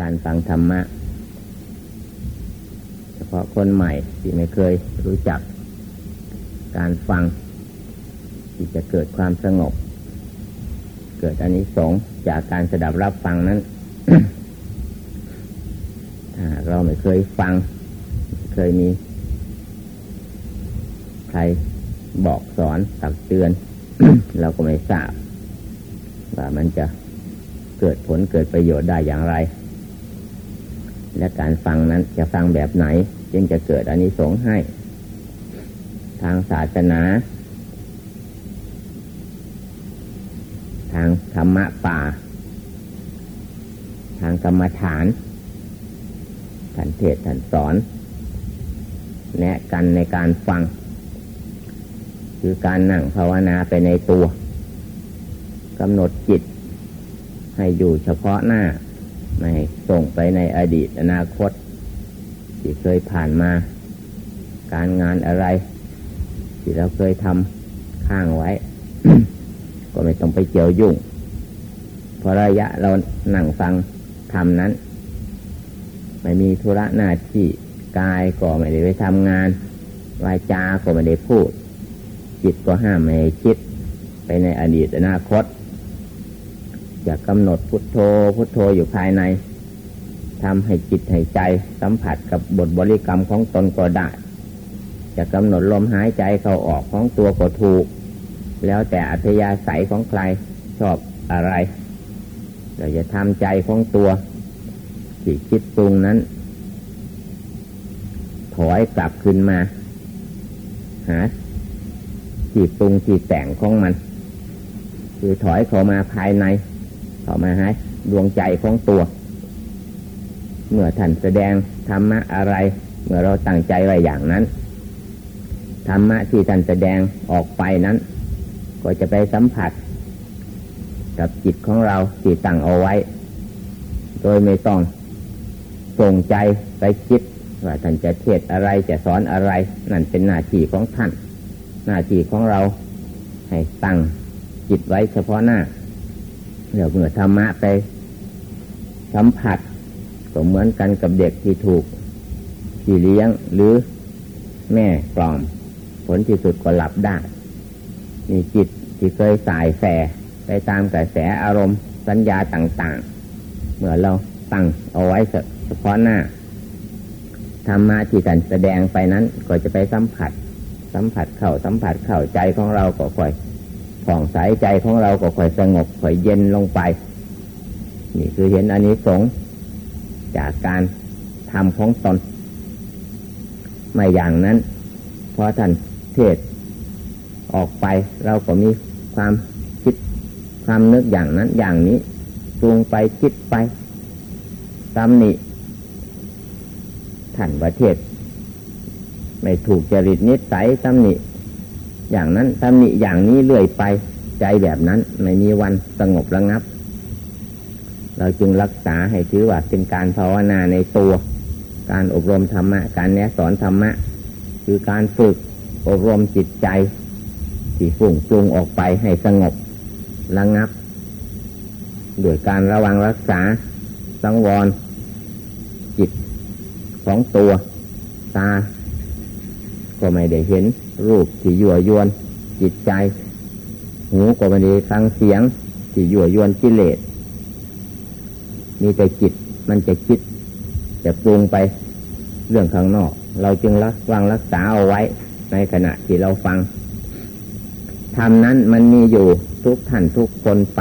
การฟังธรรมะ เฉพาะคนใหม่ที่ไม่เคยรู้จัก การฟัง ที่จะเกิดความสงบ เกิดอันนี้สงจากการสดับรับฟังนั้นถ้าเราไม่เคยฟัง เคยมี ใครบอกสอนตักเตือน เราก็ไม่ทราบว่ามันจะเกิดผลเกิดประโยชน์ได้อย่างไร และการฟังนั้นจะฟังแบบไหน จึงจะเกิดอันนี้สงให้ ทางศาสนา ทางธรรมะป่า ทางกรรมฐานท่านเทศท่านสอน แนะกันในการฟัง คือการนั่งภาวนาไปในตัวกำหนดจิต ให้อยู่เฉพาะหน้า ไม่ส่งไปในอดีตอนาคต ที่เคยผ่านมา การงานอะไร ที่เราเคยทำข้างไว้ ก็ไม่ต้องไปเกี่ยวยุ่งเพราะระยะเราหนั่งฟังทำนั้น ไม่มีธุระหน้าที่กายก็ไม่ได้ไปทำงานวาจาก็ไม่ได้พูด จิตก็ห้ามไม่คิด ไปในอดีตอนาคต อยากกำหนดพุทโธพุทโธอยู่ภายในทำให้จิตให้ใจสัมผัสกับบทบริกรรมของตนก็ได้ จะกำหนดลมหายใจเข้าออกของตัวก็ถูก แล้วแต่อัธยาศัยของใครชอบอะไรเราจะทำใจของตัวที่คิดปรุงนั้น ถอยกลับขึ้นมา หาที่ปรุงที่แต่งของมัน คือถอยเข้ามาภายใน เข้ามาให้ดวงใจของตัว เมื่อท่านแสดงธรรมะอะไร เมื่อเราตั้งใจไว้อย่างนั้นธรรมะที่ท่านแสดงออกไปนั้น ก็จะไปสัมผัส กับจิตของเราที่ตั้งเอาไว้ โดยไม่ต้องส่งใจไปคิดว่าท่านจะเทศอะไรจะสอนอะไร นั่นเป็นหน้าที่ของท่าน หน้าที่ของเรา ให้ตั้งจิตไว้เฉพาะหน้า เดี๋ยวเมื่อธรรมะไปสัมผัสก็เหมือนกันกับเด็กที่ถูกที่เลี้ยงหรือแม่กล่อม ผลที่สุดก็หลับได้มีจิตที่เคยสายแสไปตามกระแสอารมณ์สัญญาต่างๆ เมื่อเราตั้งเอาไว้เฉพาะหน้าธรรมะที่ท่านแสดงไปนั้นก็จะไปสัมผัส สัมผัสเข่าสัมผัสเข่าใจของเราก็ค่อย ผ่องใสใจของเราก็ค่อยสงบค่อยเย็นลงไป นี่คือเห็นอันนี้สงจากการทำของตน ไม่อย่างนั้นพอท่านเทศออกไปเราก็มีความคิดความนึกอย่างนั้นอย่างนี้ปรุงไปคิดไปตำหนิท่านประเทศ ไม่ถูกจริตนิสัยตำหนิ อย่างนั้นตำหนิอย่างนี้เลื่อยไปใจแบบนั้น ไม่มีวันสงบระงับ เราจึงรักษาให้ถือว่าเป็นการภาวนาในตัว การอบรมธรรมะ การแนะสอนธรรมะ คือการฝึกอบรมจิตใจ ที่ฝุ่งปรุงออกไปให้สงบระงับด้วยการระวังรักษาสังวร จิตของตัว ตา ก็ไม่ได้เห็น รูปที่ยั่วยวน จิตใจ หูก็ไม่ได้ฟังเสียงที่ยั่วยวนกิเลสมีแต่จิตมันจะคิด จะปรุงไปเรื่องข้างนอก เราจึงรักวางรักษาเอาไว้ ในขณะที่เราฟังทำนั้นมันมีอยู่ทุกท่านทุกคนไป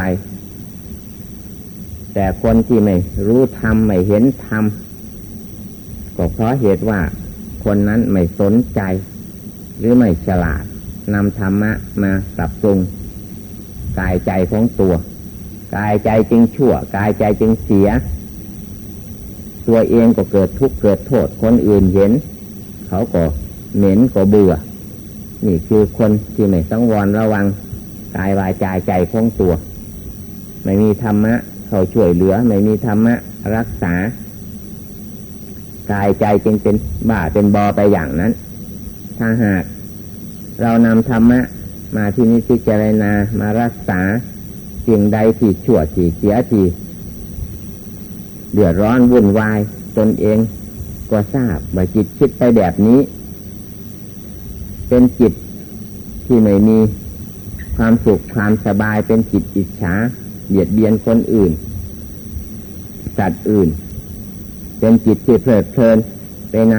แต่คนที่ไม่รู้ทำไม่เห็นทำก็เพราะเหตุว่าคนนั้นไม่สนใจ รือไม่ฉลาดนำธรรมะมาปรับปรุงกายใจของตัว กายใจจึงชั่ว กายใจจึงเสีย ตัวเองก็เกิดทุกข์เกิดโทษคนอื่นเห็น เขาก็เหม็นก็เบื่อ นี่คือคนที่ไม่สังวรระวังกายวายใจใจของตัว ไม่มีธรรมะเขาช่วยเหลือ ไม่มีธรรมะรักษา กายใจจึงเป็นบ้าเป็นบอไปอย่างนั้น ถ้าหาก เรานำธรรมะ มาที่นิพิจารณามารักษาสิ่งใดที่ชั่วที่เสียที่เดือดร้อนวุ่นวาย ตนเอง ก็ทราบว่าจิตคิดไปแบบนี้ เป็นจิตที่ไม่มีความสุขความสบายเป็นจิตอิจฉาเบียดเบียนคนอื่น สัตว์อื่น เป็นจิตที่เพลิดเพลินไปใน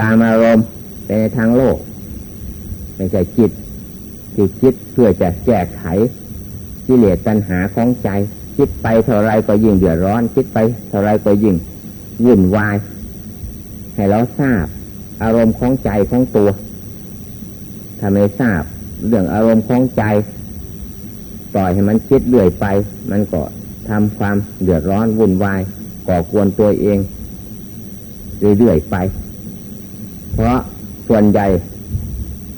การอารมณ์ไปในทางโลก ไม่ใช่จิตที่คิดเพื่อจะแก้ไขกิเลสตัณหาของใจ คิดไปเท่าไรก็ยิ่งเดือดร้อน คิดไปเท่าไรก็ยิ่งวุ่นวาย ให้เราทราบ อารมณ์ของใจของตัวถ้าไม่ทราบเรื่องอารมณ์ของใจ ปล่อยให้มันคิดเรื่อยไป มันก็ทำความเดือดร้อนวุ่นวายก่อกวนตัวเองเรื่อยๆไป เพราะส่วนใหญ่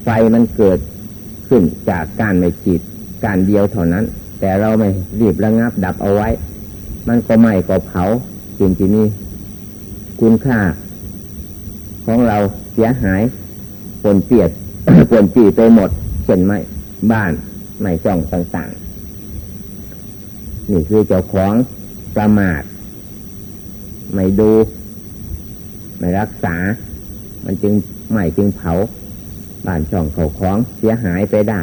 ฟมันเกิดขึ้นจากการไม่จิตการเดียวเท่านั้น แต่เราไม่รีบระงับดับเอาไว้ มันก็ไหม้ก็เผาสิ่งที่มีคุณค่า ของเราเสียหายปนเปียดปนปีไปหมดเช่นไม่บ้านไม่จ้องต่างๆ นี่คือเจ้าของประมาท ไม่ดู ไม่รักษา มันจึงไหม่จึงเผา บ้านช่องเขาของเสียหายไปได้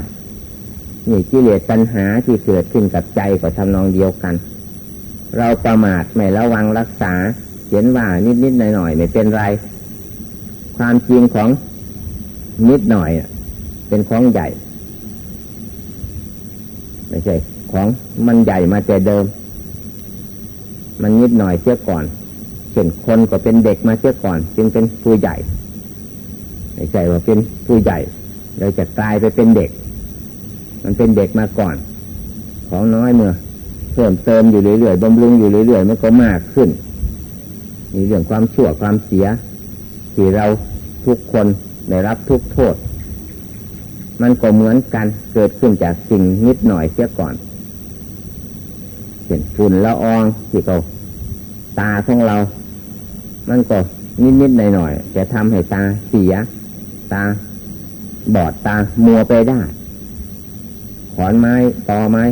นี่กิเลสตัณหาที่เกิดขึ้นกับใจก็ทำนองเดียวกัน เราประมาทไม่ระวังรักษาเห็นว่านิดๆหน่อยๆไม่เป็นไร ความจริงของนิดหน่อยเป็นของใหญ่ไม่ใช่ของมันใหญ่มาแต่เดิม มันนิดหน่อยเสียก่อนเช่นคนก็เป็นเด็กมาเสียก่อน จึงเป็นผู้ใหญ่ ไม่ใช่ว่าเป็นผู้ใหญ่เราจะกลายไปเป็นเด็ก มันเป็นเด็กมาก่อน ของน้อยเมื่อเพิ่มเติมอยู่เรื่อยๆบำรุงอยู่เรื่อยๆมันก็มากขึ้น มีเรื่องความชั่วความเสีย ที่เราทุกคนได้รับทุกโทษ มันก็เหมือนกันเกิดขึ้นจากสิ่งนิดหน่อยเสียก่อนเห็นฝุ่นละอองที่เขาตาของเรา มันก็นิดนิดหน่อยหน่อยจะทำให้ตาเสีย ตา บอดตา มัวไปได้ ขอนไม้ตอไม้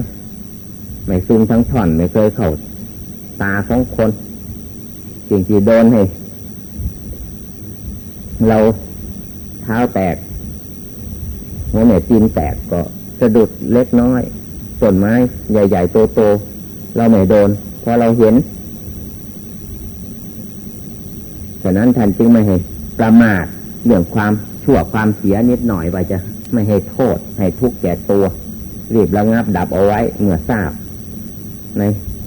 ไม่ซุ่มทั้งท่อนไม่เคยเข่าตาของคนสิ่งที่โดนให้เราเท้าแตกหัวเหนี่ยจีนแตกก็สะดุดเล็กน้อยต้นไม้ใหญ่ๆโตๆเราไม่โดนพอเราเห็นฉะนั้นท่านจึงไม่ให้ประมาทเรื่องความ ชั่วความเสียนิดหน่อยว่าจะไม่ให้โทษ ให้ทุกข์แก่ตัว รีบระงับดับเอาไว้เมื่อทราบ ใน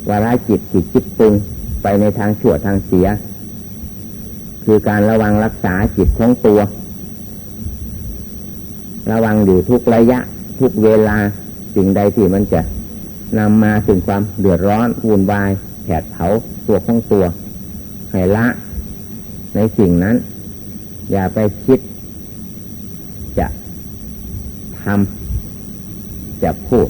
วาระจิตจิตจิตปรุงไปในทางชั่วทางเสีย คือการระวังรักษาจิตของตัว ระวังอยู่ทุกระยะ ทุกเวลาสิ่งใดที่มันจะนำมาถึงความเดือดร้อนวุ่นวายแผดเผาตัวของตัวให้ละ ในสิ่งนั้น อย่าไปคิด ทำจะพูด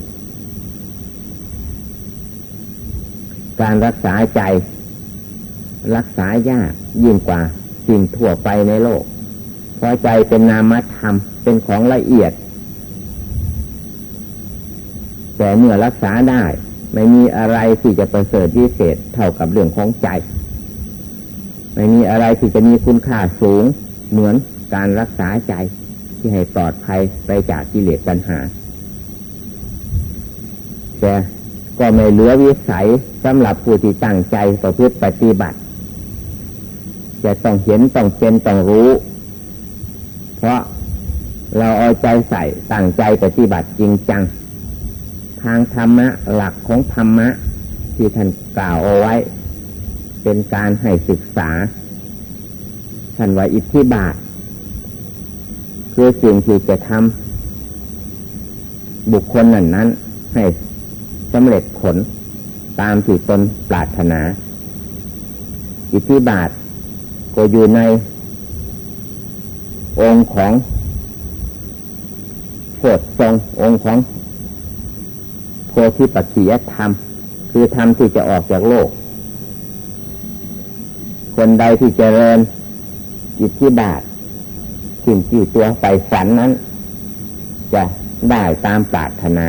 การรักษาใจ รักษายากยิ่งกว่าสิ่งทั่วไปในโลก เพราะใจเป็นนามธรรม เป็นของละเอียด แต่เมื่อรักษาได้ ไม่มีอะไรที่จะประเสริฐพิเศษเท่ากับเรื่องของใจ ไม่มีอะไรที่จะมีคุณค่าสูงเหมือนการรักษาใจ ที่ให้ปลอดภัยไปจากกิเลสปัญหา แต่ก็ไม่เหลือวิสัยสำหรับผู้ที่ตั้งใจต่อพฤติปฏิบัติ จะต้องเห็นต้องเป็นต้องรู้ เพราะเราเอาใจใส่ตั้งใจปฏิบัติจริงจัง ทางธรรมะหลักของธรรมะ ที่ท่านกล่าวเอาไว้ เป็นการให้ศึกษาท่านว่าอิทธิบาท คือสิ่งที่จะทำบุคคลนั้นนั้น ให้สำเร็จผลตามที่ตนปรารถนา อิทธิบาทก็อยู่ใน องค์ของโพธิทรงองค์ของโพธิปัจจิยธรรม คือธรรมที่จะออกจากโลก คนใดที่จเจริญอิทธิบาท สิ่งที่ตัวใฝ่ฝันนั้น จะได้ตามปรารถนา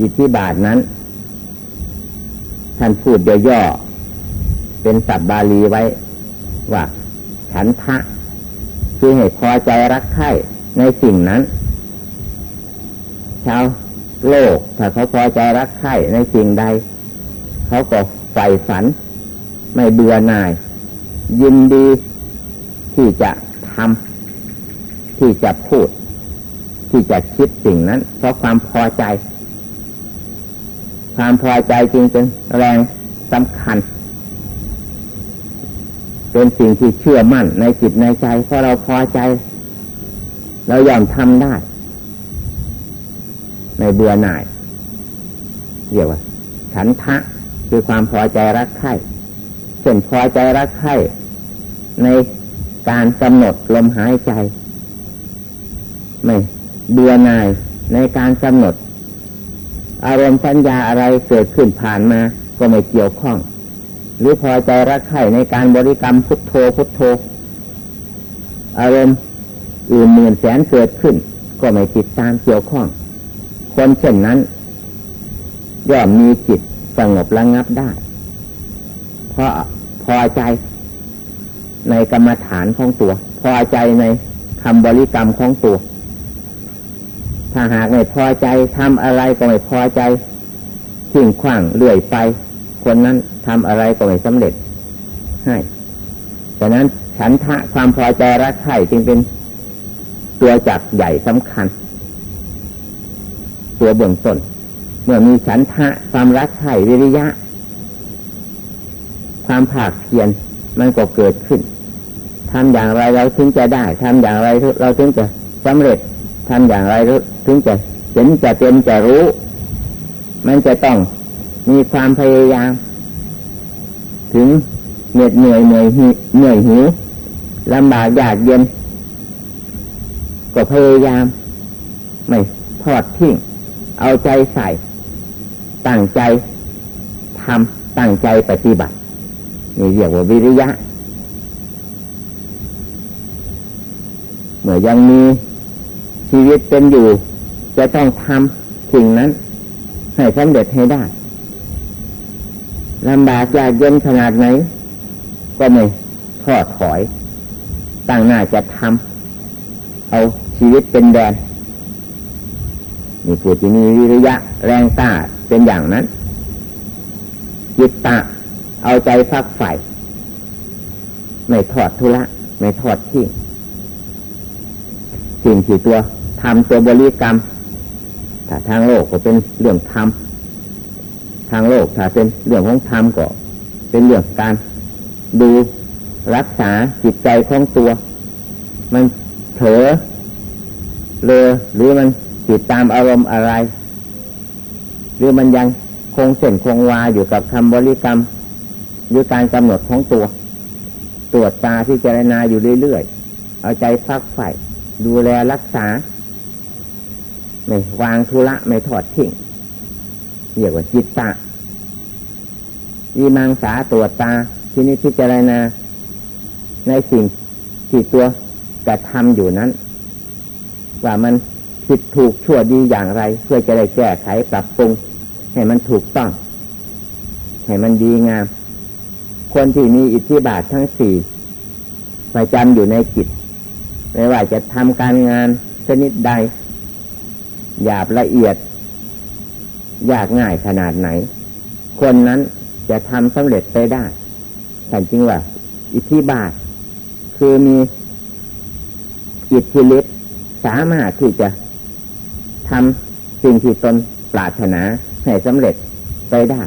อิทธิบาทนั้น ท่านพูดย่อๆเป็นสับบาลีไว้ ว่าฉันทะ คือให้พอใจรักใคร่ในสิ่งนั้น ชาวโลกถ้าเขาพอใจรักใคร่ในสิ่งใด เขาก็ใฝ่ฝัน ไม่เบื่อหน่าย ยินดีที่จะทำ ที่จะพูด ที่จะคิดสิ่งนั้น เพราะความพอใจ ความพอใจจริงเป็นแรงสำคัญ เป็นสิ่งที่เชื่อมั่นในจิตในใจเพราะเราพอใจ เรายอมทำได้ ในเบื่อหน่ายเรียกว่าฉันทะคือความพอใจรักใคร่เช่นพอใจรักใคร่ในการกำหนดลมหายใจ ไม่เบื่อหน่ายในการกำหนด อารมณ์สัญญาอะไรเกิดขึ้นผ่านมาก็ไม่เกี่ยวข้อง หรือพอใจรักใคร่ในการบริกรรมพุทโธพุทโธ อารมณ์อื่นหมื่นแสนเกิดขึ้น ก็ไม่ติดตามเกี่ยวข้อง คนเช่นนั้นย่อมมีจิตสงบระงับได้เพราะพอใจในกรรมฐานของตัว พอใจในคำบริกรรมของตัว ถ้าหากไม่พอใจทำอะไรก็ไม่พอใจทิ้งขว้างเลื่อยไป คนนั้นทำอะไรก็ไม่สำเร็จให้ดังนั้นฉันทะความพอใจรักใคร่จึงเป็นตัวจักใหญ่สำคัญ ตัวเบื้องต้น เมื่อมีฉันทะความรักใคร่วิริยะ ความผากเพียนมันก็เกิดขึ้นทำอย่างไรเราถึงจะได้ทำอย่างไรเราถึงจะสำเร็จทำอย่างไร ถึงจะเห็นจะเป็นจะรู้ มันจะต้องมีความพยายาม ถึงเหน็ดเหนื่อยเหนื่อยเหนื่อยหิวลำบากยากเย็น ก็พยายาม ไม่ทอดทิ้งเอาใจใส่ ตั้งใจทำตั้งใจปฏิบัตินี่เรียกว่าวิริยะ เมื่อยังมีชีวิตเป็นอยู่ จะต้องทำสิ่งนั้น ให้สำเร็จให้ได้ลำบากยากเย็นขนาดไหน ก็ไม่ทอดถอย ตั้งหน้าจะทำเอาชีวิตเป็นแดนมีผู้ที่มีวิริยะ แรงกล้าเป็นอย่างนั้นจิตตะเอาใจฟักใฝ่ไม่ทอดทุระไม่ทอดทิ้งสิ่งที่ตัวทำตัวบริกรรม ถ้าทางโลกก็เป็นเรื่องธรรมทางโลกถ้าเป็นเรื่องของธรรมก็ เป็นเรื่องการดูรักษาจิตใจของตัว มันเถอเลยหรือมันติดตามอารมณ์อะไร หรือมันยังคงเส้นคงวาอยู่กับคำบริกรรม หรือการกำหนดของตัว ตรวจตาที่เจรณาอยู่เรื่อยๆ เอาใจพักใฝ่ดูแลรักษา ไม่วางธุระไม่ถอดทิ้งเรียกว่าจิตตะยีมังสาตรวจตาที่นี้พิจารณาในสิ่งที่ตัวกระทำอยู่นั้น ว่ามันผิดถูกชั่วดีอย่างไร เพื่อจะได้แก้ไขปรับปรุง ให้มันถูกต้อง ให้มันดีงาม คนที่มีอิทธิบาททั้งสี่ประจำอยู่ในจิต ไม่ว่าจะทำการงานชนิดใด หยาบละเอียด ยากง่ายขนาดไหน คนนั้นจะทำสำเร็จไปได้แต่จริงว่า อิทธิบาท คือมีอิทธิฤทธิ์สามารถที่จะทำสิ่งที่ตนปรารถนาให้สำเร็จไปได้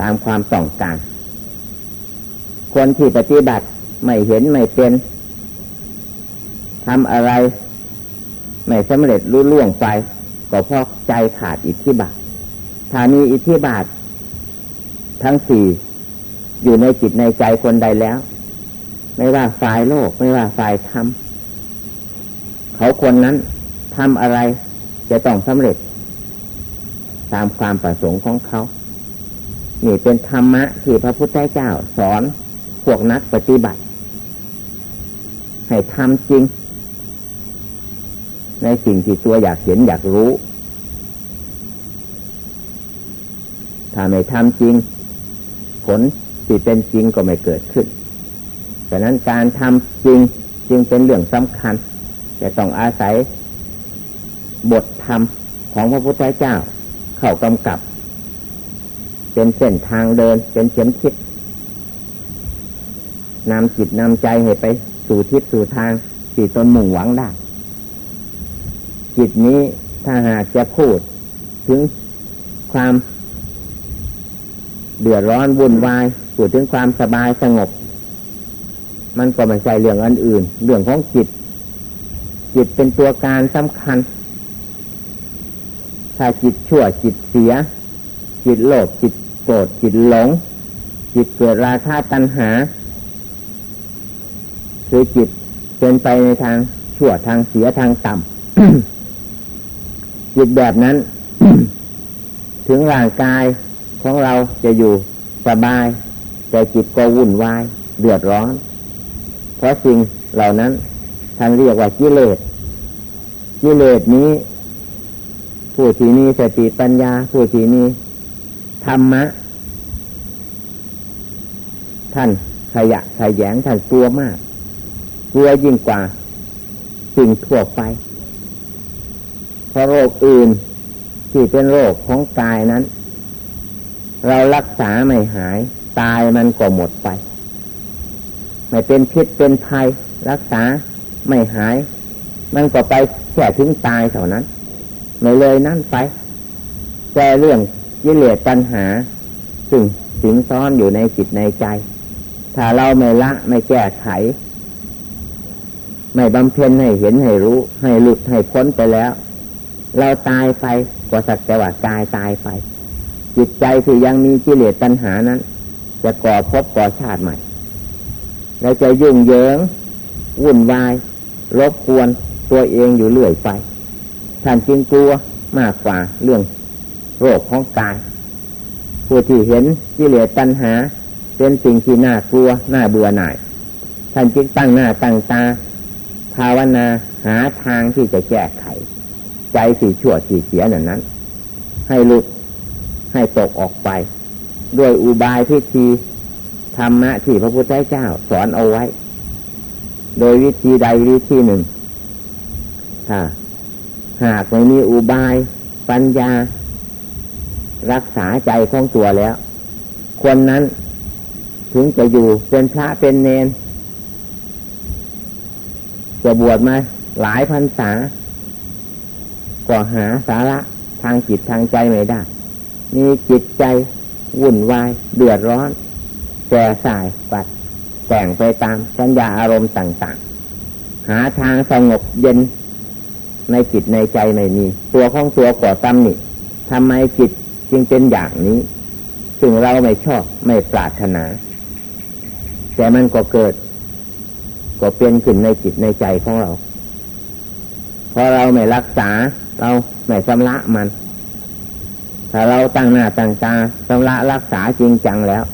ตามความต้องการ คนที่ปฏิบัติไม่เห็นไม่เป็นทำอะไร ไม่สำเร็จรุ่ล่วงไป ก็เพราะใจขาดอิทธิบาทถ้ามีอิทธิบาท ทั้งสี่อยู่ในจิตในใจคนใดแล้ว ไม่ว่าฝ่ายโลก ไม่ว่าฝ่ายธรรมเขาคนนั้นทำอะไรจะต้องสำเร็จ ตามความประสงค์ของเขา นี่เป็นธรรมะที่พระพุทธเจ้าสอนพวกนักปฏิบัติ ให้ทำจริง ในสิ่งที่ตัวอยากเห็นอยากรู้ ถ้าไม่ทำจริง ผลที่เป็นจริงก็ไม่เกิดขึ้นดังนั้นการทำจริงจึงเป็นเรื่องสำคัญจะต้องอาศัยบทธรรมของพระพุทธเจ้า เข้ากำกับ เป็นเส้นทางเดิน เป็นเข็มทิศนำจิตนำใจให้ไปสู่ทิศสู่ทางที่ตนมุ่งหวังได้ จิตนี้ถ้าหากจะพูด ถึงความเดือดร้อนวุ่นวายพูดถึงความสบายสงบ มันก็ไม่ใช่เรื่องอันอื่น เรื่องของจิต จิตเป็นตัวการสำคัญ ถ้าจิตชั่วจิตเสีย จิตโลภจิตโกรธจิตหลง จิตเกิดราคะตัณหา คือจิตเป็นไปในทางชั่วทางเสียทางต่ำ จิตแบบนั้น ถึงร่างกายของเราจะอยู่สบาย แต่จิตก็วุ่นวายเดือดร้อน เพราะสิ่งเหล่านั้นท่านเรียกว่ากิเลสกิเลสนี้ ผู้ที่มีสติปัญญา ผู้ที่มีธรรมะ ท่านขยะขยแยงท่านตัวมาก กลัวยิ่งกว่า สิ่งทั่วไป เพราะโรคอื่นที่เป็นโรคของกายนั้น เรารักษาไม่หาย ตายมันก็หมดไป ไม่เป็นพิษเป็นภัย รักษาไม่หาย มันก็ไปแค่ถึงตายเท่านั้น ไม่เลยนั่นไปแต่เรื่องกิเลสปัญหาซึ่งสิงซ้อนอยู่ในจิตในใจ ถ้าเราไม่ละไม่แก้ไข ไม่บำเพ็ญให้เห็นให้รู้ ให้หลุดให้พ้นไปแล้ว เราตายไปก็สักแต่ว่ากายตายไป จิตใจที่ยังมีกิเลสตัณหานั้น จะก่อภพก่อชาติใหม่เราจะยุ่งเหยิงวุ่นวายรบกวนตัวเองอยู่เรื่อยไปท่านจึงกลัวมากกว่าเรื่องโรคของกาย ผู้ที่เห็นกิเลสตัณหา เป็นสิ่งที่น่ากลัวน่าเบื่อหน่ายท่านจึงตั้งหน้าตั้งตา ภาวนาหาทางที่จะแก้ไข ใจสี่ชั่วสี่เสียนั้นนั้น ให้หลุดให้ตกออกไป ด้วยอุบายพิธีธรรมะที่พระพุทธเจ้าสอนเอาไว้ โดยวิธีใดวิธีหนึ่งถ้าหากไม่มีอุบายปัญญา รักษาใจของตัวแล้ว คนนั้นถึงจะอยู่เป็นพระเป็นเนนจะบวชมาหลายพรรษา ก็หาสาระทางจิตทางใจไม่ได้ มีจิตใจวุ่นวาย เดือดร้อนแก่สายปัดแต่งไปตามสัญญาอารมณ์ต่างๆ หาทางสงบเย็นในจิตในใจไม่มี ตัวของตัวก่อตำหนิทำไมจิตจึงเป็นอย่างนี้ ซึ่งเราไม่ชอบไม่ปรารถนา แต่มันก็เกิด ก็เป็นขึ้นในจิตในใจของเราพอเราไม่รักษา เราไม่ชำระมัน ถ้าเราตั้งหน้าตั้งตาชำระรักษาจริงจังแล้ว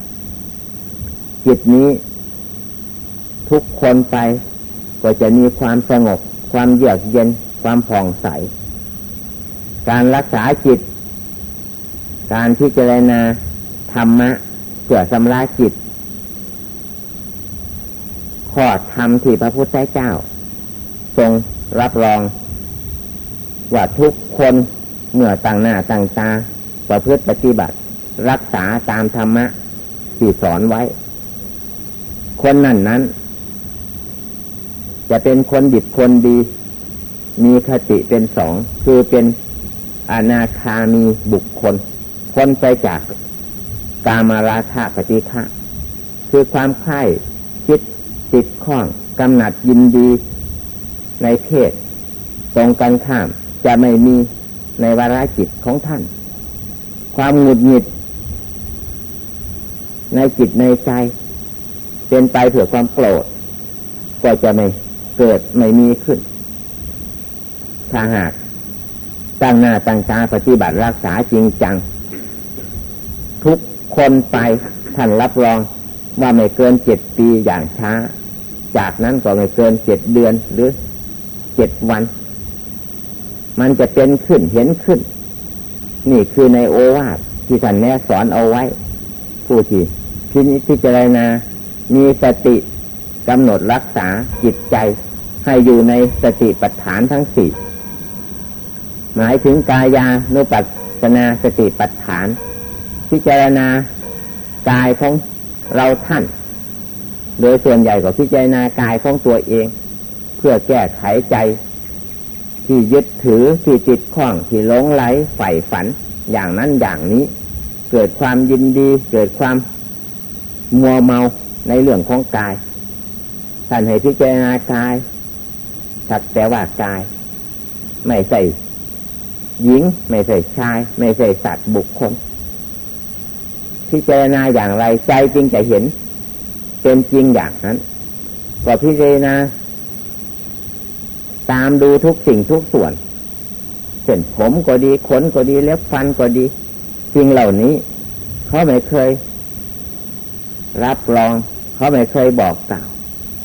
จิตนี้ ทุกคนไป ก็จะมีความสงบ ความเยือกเย็น ความผ่องใส การรักษาจิต การพิจารณาธรรมะเพื่อชำระจิตข้อธรรมที่พระพุทธเจ้า ทรงรับรอง ว่าทุกคนเมื่อต่างหน้าต่างตาประพฤติปฏิบัติ รักษาตามธรรมะที่สอนไว้ คนนั้นนั้น จะเป็นคนดิบคนดี มีคติเป็นสอง คือเป็นอนาคามีบุคคลพ้นไปจากกามาราคะปฏิฆะคือความไข่คิดติดข้องกำหนัดยินดีในเพศ ตรงกันข้าม จะไม่มีในวาระจิตของท่าน ความหงุดหงิด ในจิตในใจ เป็นไปเผื่อความโกรธก็จะไม่เกิดไม่มีขึ้น ถ้าหากตั้งหน้าตั้งตาปฏิบัติรักษาจริงจัง ทุกคนไปท่านรับรองว่าไม่เกินเจ็ดปีอย่างช้า จากนั้นก็ไม่เกินเจ็ดเดือนหรือเจ็ดวัน มันจะเป็นขึ้นเห็นขึ้น นี่คือในโอวาทที่ท่านแนะสอนเอาไว้ ผู้ที่พิจารณา มีสติกำหนดรักษาจิตใจ ให้อยู่ในสติปัฏฐานทั้งสี่หมายถึงกายานุปัสสนาสติปัฏฐาน พิจารณากายของเราท่าน โดยส่วนใหญ่ก็พิจารณากายของตัวเอง เพื่อแก้ไขใจ ที่ยึดถือที่ติดข้องที่หลงไหลใฝ่ฝัน อย่างนั้นอย่างนี้ เกิดความยินดี เกิดความมัวเมาในเรื่องของกายท่านให้พิจารณากายสักแต่ว่ากาย ไม่ใส่หญิง ไม่ใส่ชาย ไม่ใส่สัตว์บุคคลพิจารณาอย่างไรใจจริงจะเห็น เป็นจริงอย่างนั้นก็พิจารณา ตามดูทุกสิ่งทุกส่วนเส้นผมก็ดีขนก็ดีเล็บฟันก็ดีสิ่งเหล่านี้ เขาไม่เคย รับรอง เขาไม่เคยบอกกล่าว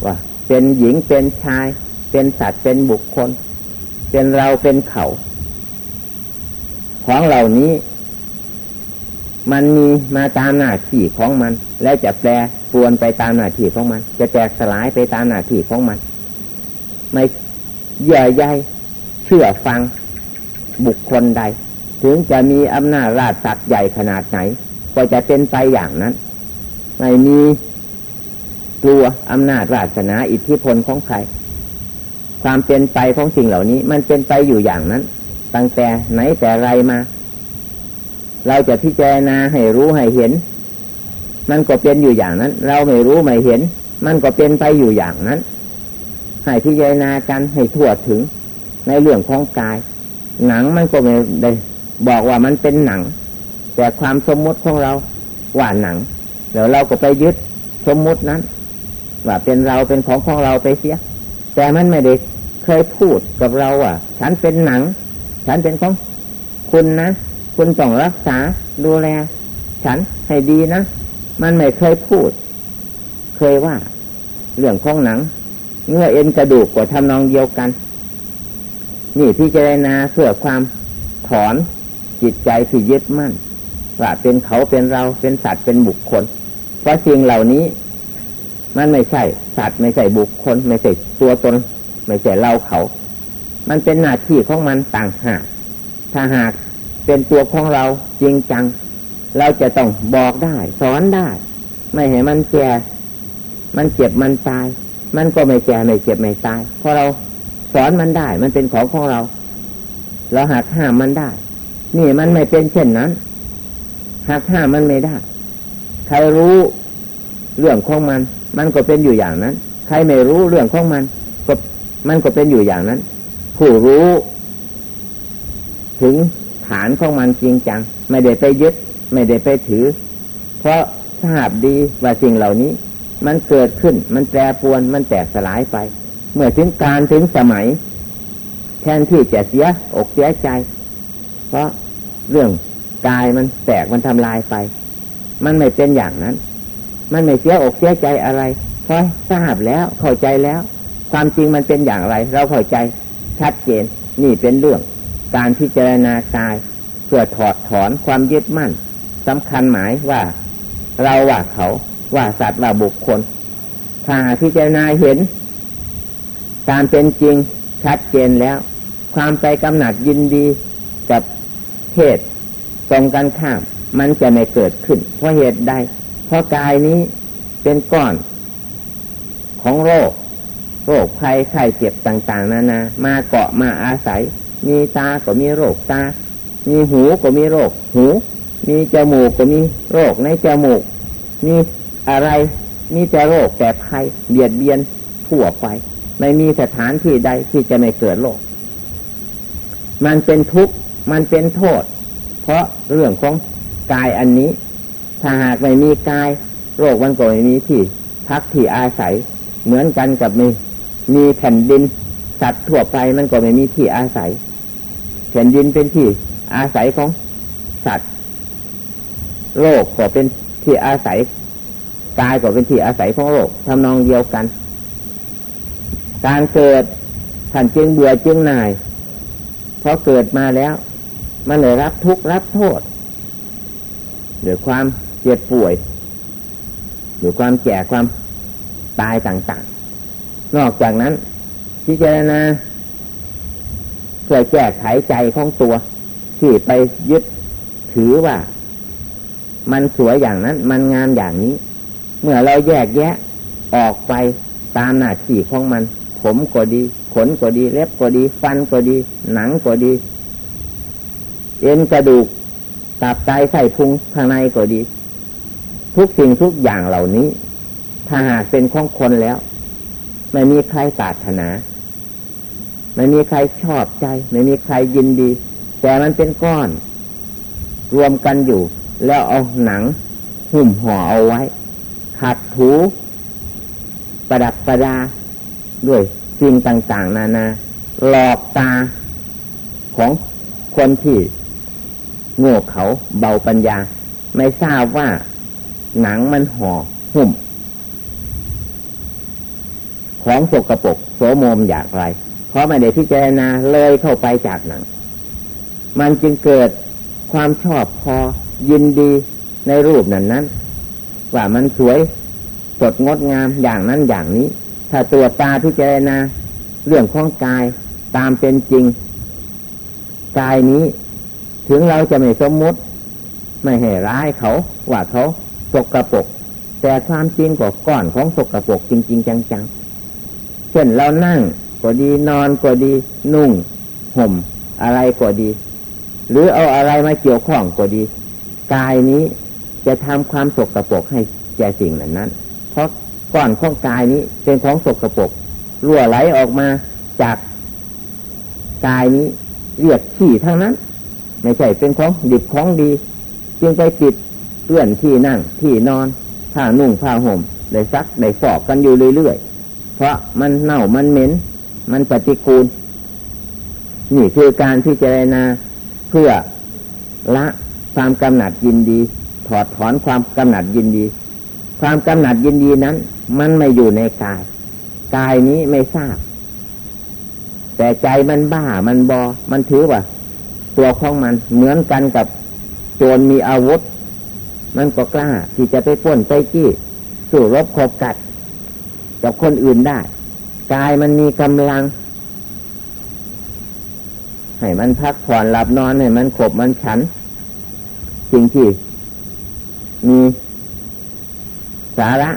ว่า เป็นหญิงเป็นชาย เป็นสัตว์เป็นบุคคล เป็นเราเป็นเขา ของเหล่านี้ มันมีมาตามหน้าที่ของมัน และจะแปรปวนไปตามหน้าที่ของมัน จะแตกสลายไปตามหน้าที่ของมัน ไม่ เยื่อใยเชื่อฟังบุคคลใด ถึงจะมีอำนาจราชสักใหญ่ขนาดไหน ก็จะเป็นไปอย่างนั้น ไม่มีกลัวอำนาจราชนาอิทธิพลของใคร ความเป็นไปของสิ่งเหล่านี้ มันเป็นไปอยู่อย่างนั้น ตั้งแต่ไหนแต่ไรมา เราจะพิจารณาให้รู้ให้เห็น มันก็เป็นอยู่อย่างนั้น เราไม่รู้ไม่เห็น มันก็เป็นไปอยู่อย่างนั้น ให้พิจารณากันให้ทั่วถึง ในเรื่องของกาย หนังมันก็ไม่ได้บอกว่ามันเป็นหนัง แต่ความสมมติของเราว่าหนังเดี๋ยวเราก็ไปยึดสมมตินั้น ว่าเป็นเราเป็นของของเราไปเสีย แต่มันไม่ได้เคยพูดกับเราว่าฉันเป็นหนัง ฉันเป็นของคุณนะ คุณต้องรักษาดูแล ฉันให้ดีนะ มันไม่เคยพูด เคยว่า เรื่องของหนัง เงื่อเอ็นกระดูกก็ทำนองเดียวกัน นี่พิจารณาเพื่อความถอนจิตใจที่ยึดมั่น ว่าเป็นเขาเป็นเราเป็นสัตว์เป็นบุคคล เพราะสิ่งเหล่านี้ มันไม่ใช่ สัตว์ไม่ใช่บุคคล ไม่ใช่ตัวตน ไม่ใช่เราเขา มันเป็นหน้าที่ของมันต่างหากถ้าหากเป็นตัวของเราจริงจัง เราจะต้องบอกได้ สอนได้ ไม่ให้มันแก่มันเจ็บมันตาย มันก็ไม่แก่ไม่เจ็บไม่ตายเพราะเราสอนมันได้ มันเป็นของของเรา เราหักห้ามมันได้ นี่มันไม่เป็นเช่นนั้นหักห้ามมันไม่ได้ ใครรู้เรื่องของมัน มันก็เป็นอยู่อย่างนั้น ใครไม่รู้เรื่องของมัน ก็มันก็เป็นอยู่อย่างนั้น ผู้รู้ ถึงฐานของมันจริงจัง ไม่ได้ไปยึด ไม่ได้ไปถือ เพราะทราบดีว่าสิ่งเหล่านี้ มันเกิดขึ้น มันแปรปวนมันแตกสลายไป เมื่อถึงการถึงสมัย แทนที่จะเสียอกเสียใจ เพราะเรื่องกายมันแตกมันทำลายไป มันไม่เป็นอย่างนั้น มันไม่เสียอกเสียใจอะไรเพราะทราบแล้วเข้าใจแล้ว ความจริงมันเป็นอย่างไร เราเข้าใจชัดเจนนี่เป็นเรื่อง การพิจารณากายเพื่อถอดถอนความยึดมั่นสำคัญหมายว่า เราว่าเขา ว่าสัตว์ว่าบุคคล ถ้าพิจารณาเห็นการเป็นจริงชัดเจนแล้ว ความไปกำหนัดยินดีกับเพศตรงกันข้าม มันจะไม่เกิดขึ้น เพราะเหตุใด เพราะกายนี้เป็นก้อน ของโรค โรคภัยไข้เจ็บต่าง ๆ นานา มาเกาะมาอาศัย มีตาก็มีโรคตา มีหูก็มีโรค หู มีจมูกก็มีโรคในจมูก มี อะไรมีแต่โรคแต่ภัยเบียดเบียนทั่วไป ไม่มีสถานที่ใดที่จะไม่เกิดโรคมันเป็นทุกข์มันเป็นโทษ เพราะเรื่องของกายอันนี้ ถ้าหากไม่มีกาย โรคมันก็ไม่มีที่ พักที่อาศัย เหมือนกันกับมีมีแผ่นดินสัตว์ทั่วไปมันก็ไม่มีที่อาศัย แผ่นดินเป็นที่อาศัยของสัตว์โรคก็เป็นที่อาศัย กายก็เป็นที่อาศัยของโรคทำนองเดียวกัน การเกิดท่านจึงเบื่อจึงนายเพราะเกิดมาแล้ว มันเลยรับทุกข์รับโทษด้วยความเจ็บป่วย หรือความแก่ความตายต่างๆ นอกจากนั้นพิจารณาเพื่อแก้ไขใจของตัว ที่ไปยึดถือว่า มันสวยอย่างนั้น มันงามอย่างนี้ เมื่อเราแยกแยะ ออกไปตามหน้าที่ของมัน ผมก็ดี ขนก็ดี เล็บก็ดี ฟันก็ดี หนังก็ดี เอ็นกระดูกตับไตใส่พุงข้างในก็ดี ทุกสิ่งทุกอย่างเหล่านี้ ถ้าหากเป็นของคนแล้ว ไม่มีใครปรารถนา ไม่มีใครชอบใจ ไม่มีใครยินดี แต่มันเป็นก้อน รวมกันอยู่ แล้วเอาหนัง หุ่มห่อเอาไว้ ขัดถู ประดับประดา ด้วยสิ่งต่างๆ นานา หลอกตาของคนที่โง่เขาเบาปัญญา ไม่ทราบว่าหนังมันห่อหุ้ม ของสกรปรกโสมมอยางไร เพราะไม่ได้พิจารณาเลยเข้าไปจากหนัง มันจึงเกิดความชอบพอยินดีในรูปนั้นนั้น ว่ามันสวยสดงดงามอย่างนั้นอย่างนี้ ถ้าตัวตาพิจารณาเรื่องของกายตามเป็นจริง กายนี้ ถึงเราจะไม่สมมติ ไม่ให้ร้ายเขาว่าเขาสกรปรกแต่ความจริงก็ก้อนของสกรปรกจริง ๆ จังๆเช่นเรานั่งก็ดีนอนก็ดีนุ่งห่มอะไรก็ดี หรือเอาอะไรมาเกี่ยวข้องก็ดี กายนี้ จะทำความสกรปรกให้แก่สิ่งนั้นนั้น เพราะก้อนของกายนี้เป็นของสกรปรกรั่วไหลออกมาจากกายนี้เรียกขี้ทั้งนั้น ไม่ใช่เป็นของดิบของดี จึงไปติดเปื่อนที่นั่งที่นอนผ้านุ่งผ้าห่มได้ซักได้ฟอกกันอยู่เรื่อยๆเพราะมันเน่ามันเหม็น มันปฏิกูลนี่คือการที่เจะนาเพื่อละความกำหนัดยินดี ถอดถอนความกำหนัดยินดี ความกำหนัดยินดีนั้น มันไม่อยู่ในกาย กายนี้ไม่ทราบ แต่ใจมันบ้ามันบอ มันถือว่า ตัวของมันเหมือนกันกับโจรมีอาวุธ มันก็กล้าที่จะไปป้นไปจี้สู้รบขบกัด กับคนอื่นได้ กายมันมีกำลังให้มันพักผ่อนหลับนอนให้มันขบมันฉัน สิ่งที่ มีสาระ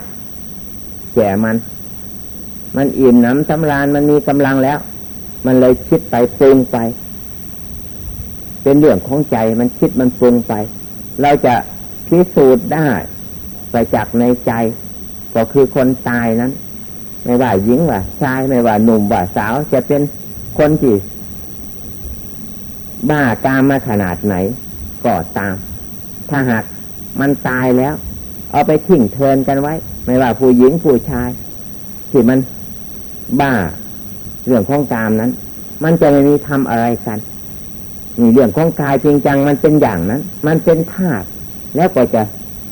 แก่มัน มันอิ่มน้ำสำราญมันมีกำลังแล้ว มันเลยคิดไปปรุงไป เป็นเรื่องของใจมันคิดมันปรุงไป เราจะพิสูจน์ได้ไปจากในใจ ก็คือคนตายนั้น ไม่ว่าหญิงว่าชายไม่ว่าหนุ่มว่าสาวจะเป็นคนที่บ้ากามมาขนาดไหน ก็ตาม ถ้าหาก มันตายแล้ว เอาไปทิ้งเทินกันไว้ ไม่ว่าผู้หญิงผู้ชาย ที่มันบ้าเรื่องของกามนั้น มันจะไม่มีทำอะไรกันนี่เรื่องของกายจริงจังมันเป็นอย่างนั้น มันเป็นธาตุแล้วก็จะ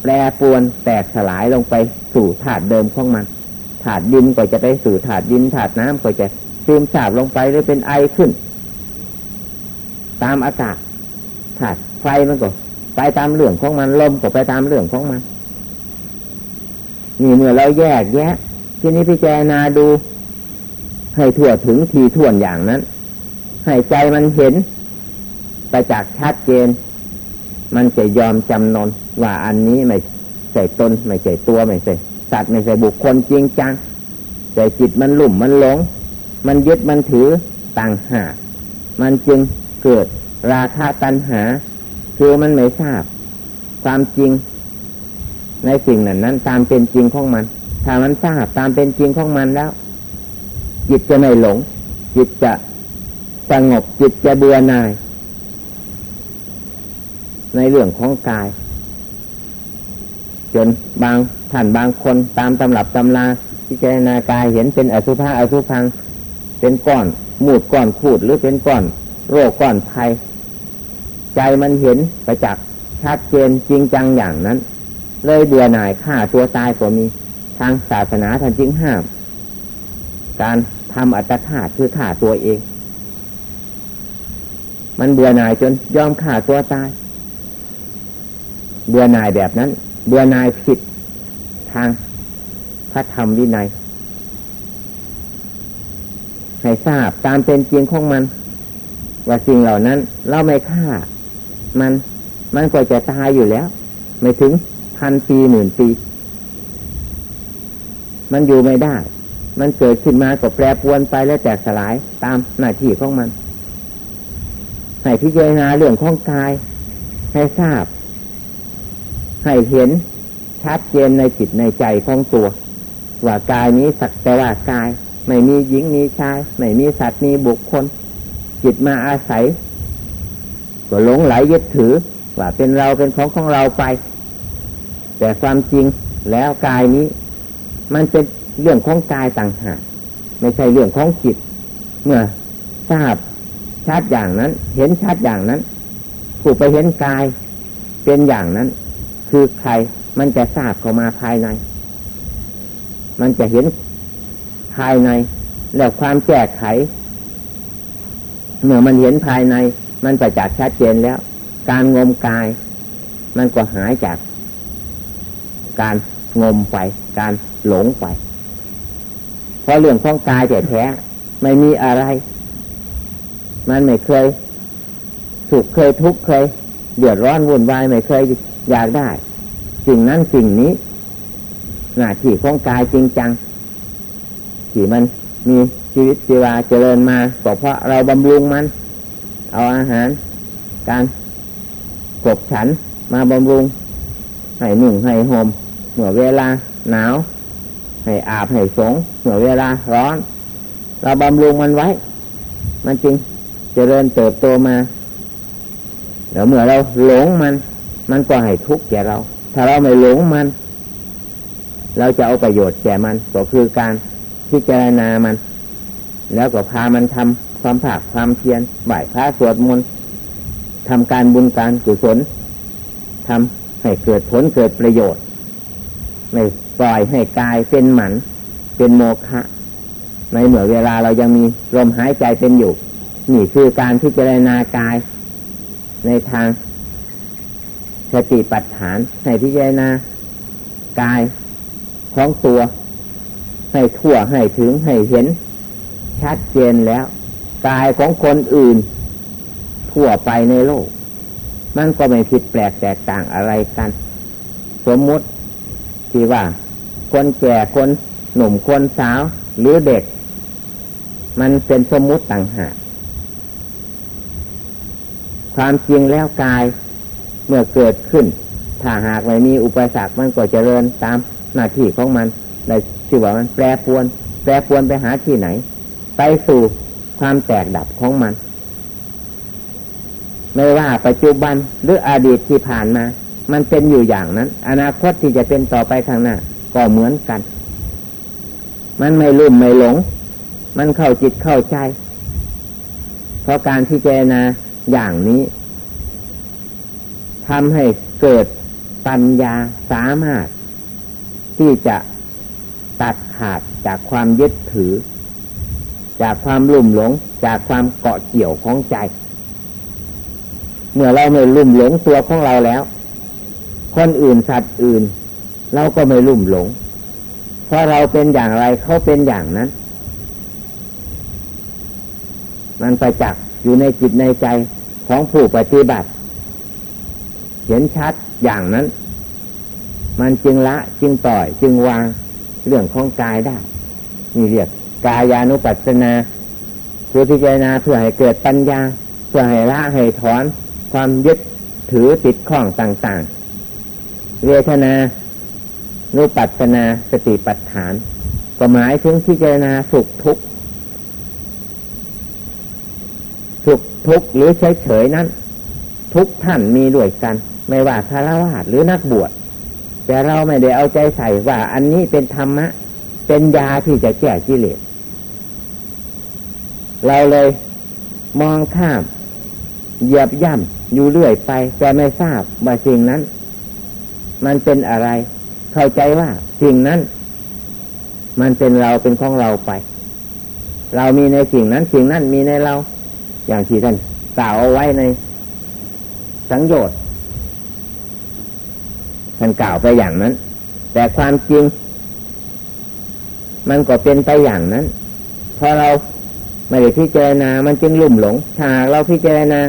แปรปวนแตกสลายลงไปสู่ธาตุเดิมของมันธาตุดินก็จะไปสู่ธาตุดินธาตุน้ำก็จะซึมซาบลงไปหรือเป็นไอขึ้น ตามอากาศธาตุไฟมันก็ ไปตามเรื่องของมันลมก็ไปตามเรื่องของมัน นี่เมื่อเราแยกแยะที่นี้พิจารณาดู ให้ทั่วถึงทีท่วนอย่างนั้น ให้ใจมันเห็นประจักชัดเจน มันจะยอมจำนนว่าอันนี้ไม่ใช่ตนไม่ใช่ตัวไม่ใช่สัตว์ไม่ใช่บุคคลจริงจังแต่จิตมันหลุ่มมันหลง มันยึดมันถือต่างหากมันจึงเกิดราคาตัณหา คือมันไม่ทราบ ความจริง ในสิ่งนั้นนั้น ตามเป็นจริงของมัน ถ้ามันทราบตามเป็นจริงของมันแล้ว จิตจะไม่หลง จิตจะสงบจิตจะเบื่อหน่าย ในเรื่องของกาย จนบางท่านบางคนตามตำรับตำราที่เจนากายเห็นเป็นอสุภะอสุพัง เป็นก้อนหมูดก้อนขูดหรือเป็นก้อนโรคก้อนภัย ใจมันเห็นประจักษ์ชัดเจนจริงจังอย่างนั้น เลยเบื่อหน่ายฆ่าตัวตายก็มีทางศาสนาท่านจึงห้าม การทำอัตฆาตคือฆ่าตัวเอง มันเบื่อหน่ายจนยอมฆ่าตัวตาย เบื่อหน่ายแบบนั้น เบื่อหน่ายผิดทางพระธรรมวินัยให้ทราบตามเป็นจริงของมัน ว่าสิ่งเหล่านั้น เราไม่ฆ่า มัน มันก็จะตายอยู่แล้ว ไม่ถึงพันปีหมื่นปี มันอยู่ไม่ได้ มันเกิดขึ้นมาก็แปรปวนไปแล้วแตกสลายตามหน้าที่ของมัน ให้พิจารณาเรื่องของกาย ให้ทราบ ให้เห็นชัดเจนในจิตในใจของตัว ว่ากายนี้สักแต่ว่ากาย ไม่มีหญิงมีชาย ไม่มีสัตว์มีบุคคล จิตมาอาศัย ก็หลงไหลยึดถือ ว่าเป็นเราเป็นของของเราไป แต่ความจริงแล้วกายนี้ มันเป็นเรื่องของกายต่างหากไม่ใช่เรื่องของจิต เมื่อทราบชัดอย่างนั้น เห็นชัดอย่างนั้น ผู้ไปเห็นกายเป็นอย่างนั้น คือใครมันจะทราบเข้ามาภายใน มันจะเห็นภายใน แล้วความแก้ไข เมื่อมันเห็นภายใน มันประจักษ์ชัดเจนแล้ว การงมกาย มันก็หายจากการงมไป การหลงไป เพราะเรื่องของกายแต่แท้ไม่มีอะไร มันไม่เคยสุขเคยทุกข์เคยเดือดร้อนวุ่นวายไม่เคยอยากได้ สิ่งนั้นสิ่งนี้ หน้าที่ของกายจริงจังที่มันมีชีวิตชีวาเจริญมาก็เพราะเราบำรุงมัน เอาอาหาร การกบฉันมาบำรุง ให้หนุ่งให้ห่มเมื่อเวลาหนาว ให้อาบให้สงเมื่อเวลาร้อน เราบำรุงมันไว้ มันจริงเจริญเติบโตมาแล้วเมื่อเราหลงมัน มันก็ให้ทุกข์แก่เรา ถ้าเราไม่หลงมัน เราจะเอาประโยชน์แก่มัน ก็คือการพิจารณามัน แล้วก็พามันทำ ความภาคความเพียรไหว้พระสวดมนต์ทำการบุญการกุศลทำให้เกิดผลเกิดประโยชน์ไม่ปล่อยให้กายเป็นหมัน เป็นโมฆะในเมื่อเวลาเรายังมีลมหายใจเป็นอยู่ นี่คือการพิจารณากาย ในทางสติปัฏฐานให้พิจารณากายของตัว ให้ทั่วให้ถึงให้เห็นชัดเจนแล้ว กายของคนอื่น ทั่วไปในโลก มันก็ไม่ผิดแปลกแตกต่างอะไรกัน สมมุติที่ว่า คนแก่คนหนุ่มคนสาว หรือเด็ก มันเป็นสมมุติต่างหากความจริงแล้วกายเมื่อเกิดขึ้น ถ้าหากไม่มีอุปสรรคมันก็จเจริญตามหน้าที่ของมันในที่ว่ามันแปรปวน แปรปวนไปหาที่ไหน ไปสู่ ความแตกดับของมัน ไม่ว่าปัจจุบันหรืออดีตที่ผ่านมา มันเป็นอยู่อย่างนั้น อนาคตที่จะเป็นต่อไปข้างหน้า ก็เหมือนกัน มันไม่ลุ่มไม่หลง มันเข้าจิตเข้าใจ เพราะการที่เจนาอย่างนี้ทำให้เกิดปัญญาสามารถที่จะตัดขาดจากความยึดถือ จากความลุ่มหลง จากความเกาะเกี่ยวของใจ เมื่อเราไม่ลุ่มหลงตัวของเราแล้ว คนอื่นสัตว์อื่น เราก็ไม่ลุ่มหลง เพราะเราเป็นอย่างไรเขาเป็นอย่างนั้น มันไปจักอยู่ในจิตในใจของผู้ปฏิบัติ เห็นชัดอย่างนั้น มันจึงละจึงปล่อยจึงวางเรื่องของกายได้นี่เรียก กายานุปัสสนาคือพิจารณาเพื่อให้เกิดปัญญา เพื่อให้ละให้ถอน ความยึดถือติดข้องต่างๆ เวทนานุปัสสนาสติปัฏฐาน ก็หมายถึงพิจารณาสุขทุกข์สุขทุกข์หรือเฉยๆนั้น ทุกท่านมีด้วยกัน ไม่ว่าคารวะหรือนักบวชแต่เราไม่ได้เอาใจใส่ว่าอันนี้เป็นธรรมะ เป็นยาที่จะแก้กิเลส เราเลยมองข้ามเหยียบย่ำอยู่เรื่อยไป แต่ไม่ทราบว่าสิ่งนั้น มันเป็นอะไร เข้าใจว่าสิ่งนั้น มันเป็นเราเป็นของเราไป เรามีในสิ่งนั้น สิ่งนั้นมีในเรา อย่างที่ท่านกล่าวเอาไว้ใน สังโยชน์ท่านกล่าวไปอย่างนั้น แต่ความจริง มันก็เป็นไปอย่างนั้นพอเรา ไม่ได้พิจารณา มันจึงลุ่มหลง ถ้าเราพิจารณา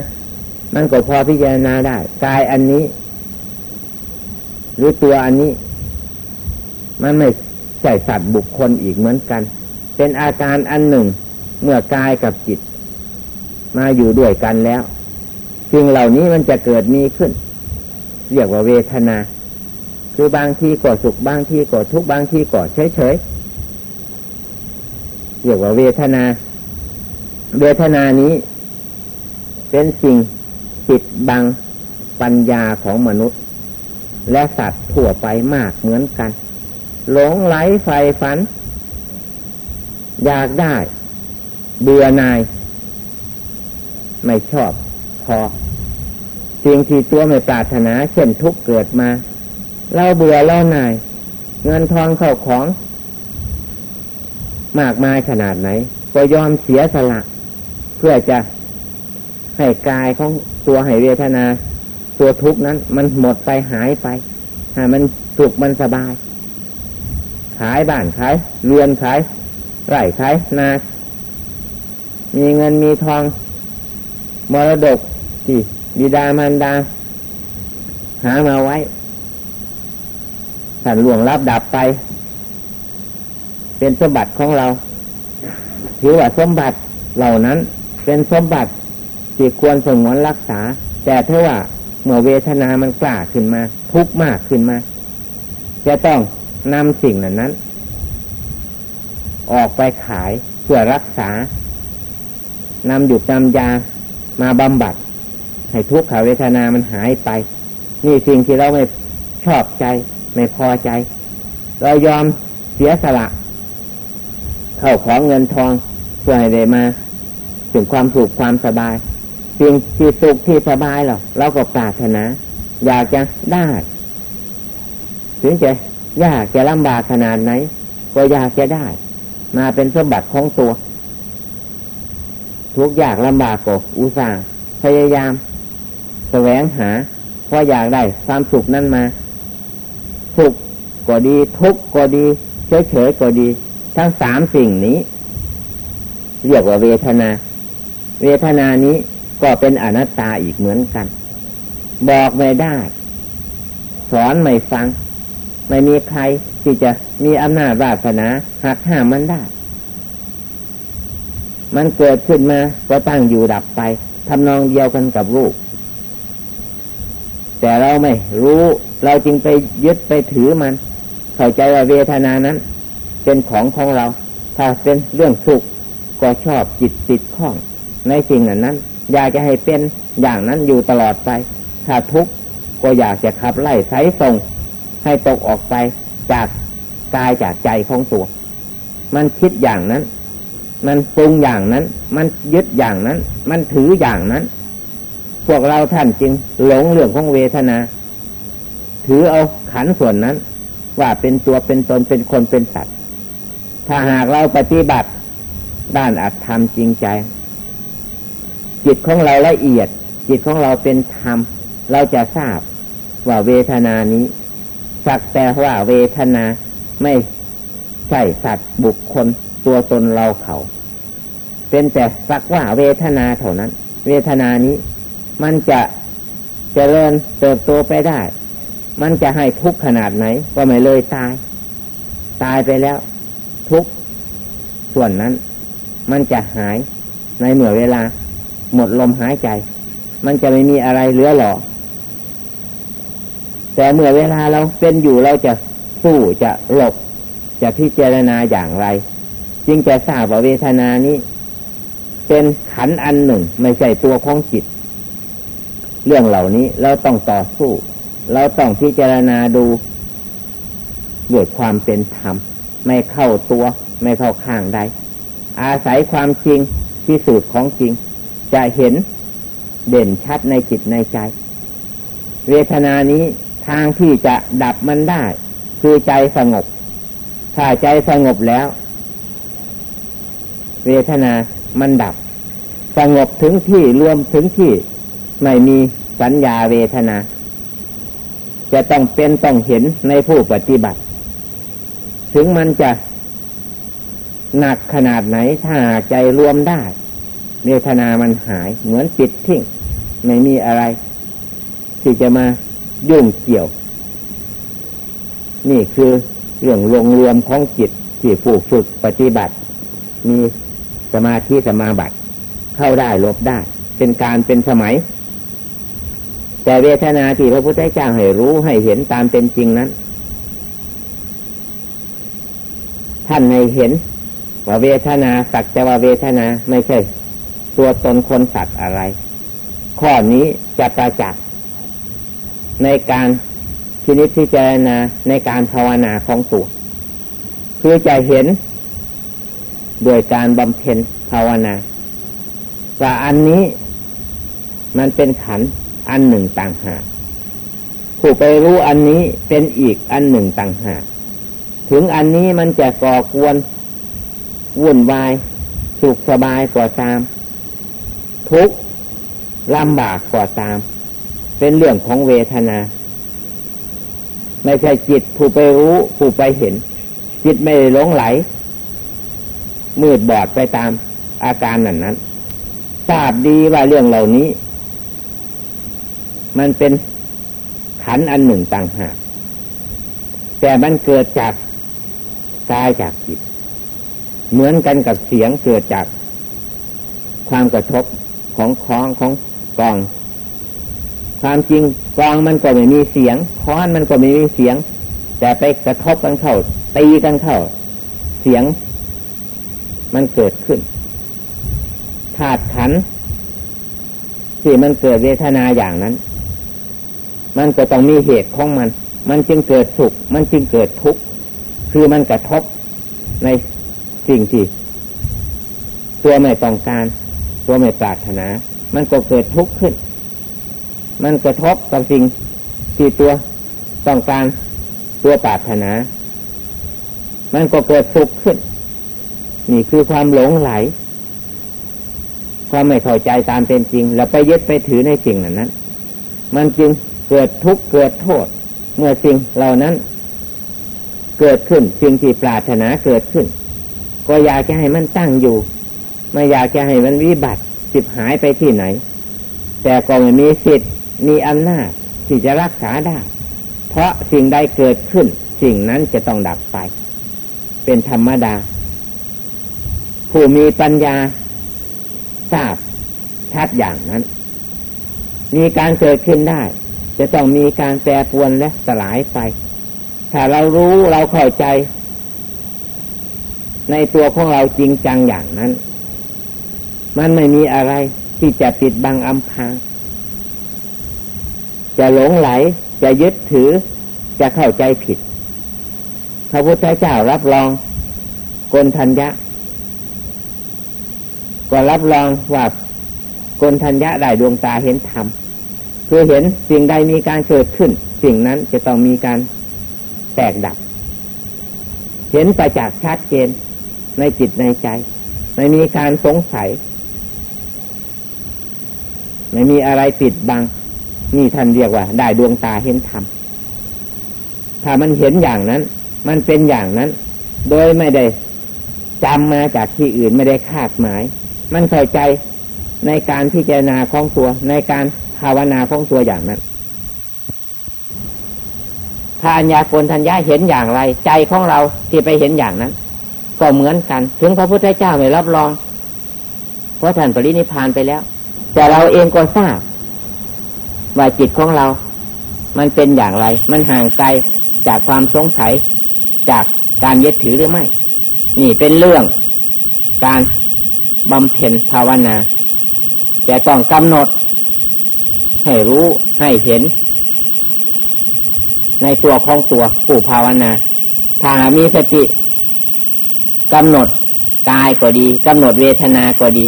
มันก็พอพิจารณาได้ กายอันนี้ หรือตัวอันนี้ มันไม่ใช่สัตว์บุคคลอีกเหมือนกัน เป็นอาการอันหนึ่ง เมื่อกายกับจิต มาอยู่ด้วยกันแล้วสิ่งเหล่านี้มันจะเกิดมีขึ้น เรียกว่าเวทนา คือบางทีก็สุขบางทีก็ทุกบางทีก็เฉยเฉยเรียกว่าเวทนา เวทนานี้ เป็นสิ่งปิดบังปัญญาของมนุษย์ และสัตว์ทั่วไปมากเหมือนกัน หลงไหลไฟฝัน อยากได้ เบื่อนาย ไม่ชอบพอสิ่งที่ตัวไม่ปรารถนา เช่นทุกเกิดมา เราเบื่อเรานาย เงินทองเข้าของ มากมายขนาดไหน ก็ยอมเสียสละ เพื่อจะให้กายของตัวให้เวทนา ตัวทุกนั้น มันหมดไปหายไปให้มันสุขมันสบาย ขายบ้านขายเรือนขายไร่ขายนามีเงินมีทองมรดกที่บิดามารดา หามาไว้สันหลวงรับดับไป เป็นสมบัติของเรา ถือว่าสมบัติเหล่านั้น เป็นสมบัติที่ควรสงวนรักษา แต่เท่าว่าเมื่อเวทนามันกล้าขึ้นมา ทุกข์มากขึ้นมา จะต้องนำสิ่งนั้นนั้น ออกไปขายเพื่อรักษานำหยุดนำยามาบำบัด ให้ทุกขเวทนามันหายไป นี่สิ่งที่เราไม่ชอบใจ ไม่พอใจ เรายอมเสียสละ เข้าของเงินทองเพื่อให้ได้มา ถึงความสุขความสบายสิ่งที่สุขที่สบายหรอกเราก็ปรารถนา อยากจะได้ ถึงจะยากจะลำบากขนาดไหน ก็อยากจะได้ มาเป็นสมบัติของตัว ทุกอยากลำบากก็อุตส่าห์พยายามแสวงหาเพราะอยากได้ความสุขนั้นมา สุขก็ดีทุกข์ก็ดี เฉยเฉยก็ดี ทั้งสามสิ่งนี้ เรียกว่าเวทนา เวทนานี้ก็เป็นอนัตตาอีกเหมือนกัน บอกไม่ได้ สอนไม่ฟัง ไม่มีใครที่จะมีอำนาจวาสนาหักห้ามมันได้ มันเกิดขึ้นมาก็ตั้งอยู่ดับไปทำนองเดียวกันกับรูป แต่เราไม่รู้เราจึงไปยึดไปถือมัน เข้าใจว่าเวทนานั้น เป็นของของเรา ถ้าเป็นเรื่องสุขก็ชอบจิตติดข้อง ในสิ่งนั้นนั้น อยากจะให้เป็นอย่างนั้นอยู่ตลอดไป ถ้าทุกข์ก็อยากจะขับไล่ไสส่ง ให้ตกออกไปจากกายจากใจของตัว มันคิดอย่างนั้น มันปรุงอย่างนั้น มันยึดอย่างนั้น มันถืออย่างนั้น พวกเราท่านจึงหลงเรื่องของเวทนา ถือเอาขันส่วนนั้น ว่าเป็นตัวเป็นตนเป็นคนเป็นสัตว์ ถ้าหากเราปฏิบัติด้านอัตธรรมจริงใจ จิตของเราละเอียด จิตของเราเป็นธรรม เราจะทราบว่าเวทนานี้ สักแต่ว่าเวทนาไม่ใช่สัตว์บุคคลตัวตนเราเขา เป็นแต่สักว่าเวทนาเท่านั้น เวทนานี้ มันจะเจริญเติบโตไปได้ มันจะให้ทุกข์ขนาดไหน ก็ไม่เลยตาย ตายไปแล้ว ทุกส่วนนั้น มันจะหายในเมื่อเวลา หมดลมหายใจ มันจะไม่มีอะไรเหลือหรอแต่เมื่อเวลาเราเป็นอยู่เราจะสู้จะหลบ จะพิจารณาอย่างไร จึงจะทราบว่าเวทนานี้ เป็นขันอันหนึ่ง ไม่ใช่ตัวของจิต เรื่องเหล่านี้เราต้องต่อสู้ เราต้องพิจารณาดูด้วยความเป็นธรรม ไม่เข้าตัว ไม่เข้าข้างใดอาศัยความจริงที่สุดของจริง จะเห็นเด่นชัดในจิตในใจ เวทนานี้ทางที่จะดับมันได้ คือใจสงบ ถ้าใจสงบแล้ว เวทนามันดับ สงบถึงที่รวมถึงที่ไม่มีสัญญาเวทนา จะต้องเป็นต้องเห็นในผู้ปฏิบัติ ถึงมันจะหนักขนาดไหนถ้าใจรวมได้ เวทนามันหาย เหมือนปิดทิ้งไม่มีอะไร ที่จะมายุ่งเกี่ยว นี่คือเรื่องรวมรวมของจิตที่ผูกฝึกปฏิบัติ มีสมาธิสมาบัติ เข้าได้ลบได้ เป็นการเป็นสมัย แต่เวทนาที่พระพุทธเจ้าให้รู้ให้เห็นตามเป็นจริงนั้น ท่านในเห็นว่าเวทนาสักแต่ว่าเวทนาไม่ใช่ ตัวตนคนสัตว์อะไร ข้อนี้จะประจักษ์ในการพินิจพิจารณาในการภาวนาของตัวคือจะเห็นโดยการบำเพ็ญภาวนาว่าอันนี้มันเป็นขันอันหนึ่งต่างหากผู้ไปรู้อันนี้เป็นอีกอันหนึ่งต่างหากถึงอันนี้มันจะก่อกวนวุ่นวายสุขสบายกว่าตาม ทุกข์ลำบากกว่าตาม เป็นเรื่องของเวทนา ไม่ใช่จิตผู้ไปรู้ผู้ไปเห็น จิตไม่หลงไหล มืดบอดไปตามอาการนั้นนั้นทราบดีว่าเรื่องเหล่านี้ มันเป็นขันอันหนึ่งต่างหากแต่มันเกิดจากกายจากจิต เหมือนกันกับเสียงเกิดจากความกระทบ ของคล้องของกอง ความจริงกองมันก็ไม่มีเสียงค้อนมันก็ไม่มีเสียง แต่ไปกระทบกันเข้า ตีกันเข้า เสียง มันเกิดขึ้นธาตุขันที่มันเกิดเวทนาอย่างนั้น มันก็ต้องมีเหตุของมัน มันจึงเกิดสุข มันจึงเกิดทุกข์ คือมันกระทบในสิ่งที่ตัวไม่ต้องการ ตัวไม่ปรารถนา มันก็เกิดทุกข์ขึ้น มันกระทบกับสิ่งที่ตัวต้องการตัวปรารถนา มันก็เกิดสุขขึ้น นี่คือความหลงไหล ความไม่เข้าใจตามเป็นจริง แล้วไปยึดไปถือในสิ่งนั้นนั้น มันจึงเกิดทุกข์เกิดโทษ เมื่อสิ่งเหล่านั้น เกิดขึ้นสิ่งที่ปรารถนาเกิดขึ้น ก็อยากจะให้มันตั้งอยู่ ไม่อยากจะให้มันวิบัติสิบหายไปที่ไหน แต่ก็ไม่มีสิทธิ์มีอำนาจที่จะรักษาได้ เพราะสิ่งใดเกิดขึ้น สิ่งนั้นจะต้องดับไป เป็นธรรมดา ผู้มีปัญญาทราบชัดอย่างนั้น มีการเกิดขึ้นได้ จะต้องมีการแปรปวนและสลายไป ถ้าเรารู้เราเข้าใจ ในตัวของเราจริงจังอย่างนั้น มันไม่มีอะไรที่จะปิดบังอำพรางจะหลงไหล จะยึดถือ จะเข้าใจผิด พระพุทธเจ้ารับรองกนทัญญะ ก็รับรองว่ากนทัญญะได้ดวงตาเห็นธรรมคือเห็นสิ่งใดมีการเกิดขึ้น สิ่งนั้นจะต้องมีการแตกดับ เห็นประจักษ์ชัดเจนในจิตในใจ ไม่มีการสงสัย ไม่มีอะไรปิดบัง นี่ท่านเรียกว่า ได้ดวงตาเห็นธรรมถ้ามันเห็นอย่างนั้น มันเป็นอย่างนั้น โดยไม่ได้จำมาจากที่อื่นไม่ได้คาดหมาย มันเข้าใจในการพิจารณาของตัวในการภาวนาของตัวอย่างนั้นถ้าอัญญาโกณทัญญาเห็นอย่างไร ใจของเราที่ไปเห็นอย่างนั้น ก็เหมือนกัน ถึงพระพุทธเจ้าไม่รับรอง เพราะท่านปรินิพานไปแล้ว แต่เราเองก็ทราบ ว่าจิตของเรา มันเป็นอย่างไร มันห่างไกลจากความสงสัย จากการยึดถือหรือไม่ นี่เป็นเรื่อง การบำเพ็ญภาวนาแต่ต้องกำหนด ให้รู้ให้เห็น ในตัวของตัวผู้ภาวนา ถ้ามีสติกำหนดกายก็ดีกำหนดเวทนาก็ดี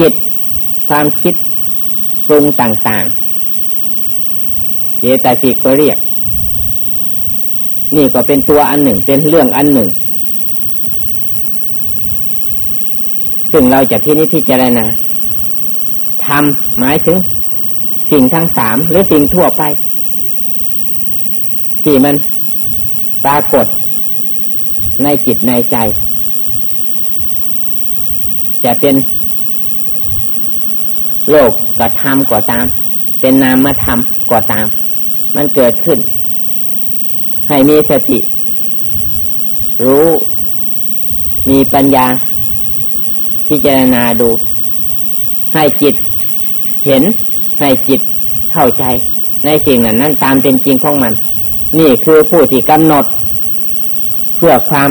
จิต ความคิดปรุงต่างๆเจตสิกก็เรียก นี่ก็เป็นตัวอันหนึ่งเป็นเรื่องอันหนึ่ง ซึ่งเราจะพินิจพิจารณาทำหมายถึง สิ่งทั้งสามหรือสิ่งทั่วไป ที่มันปรากฏในในจิตในใจ จะเป็น โลกกระทำก็ตาม เป็นนามธรรมก็ตาม มันเกิดขึ้น ให้มีสติ รู้ มีปัญญา พิจารณาดู ให้จิต เห็น ให้จิตเข้าใจ ในสิ่งนั้นนั้นตามเป็นจริงของมัน นี่คือผู้ที่กำหนด เพื่อความ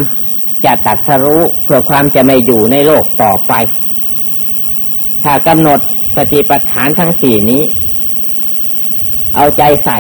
จะตัดสรู้ เพื่อความจะไม่อยู่ในโลกต่อไป ถ้ากำหนด ติปัฏฐานทั้งสี่นี้ เอาใจใส่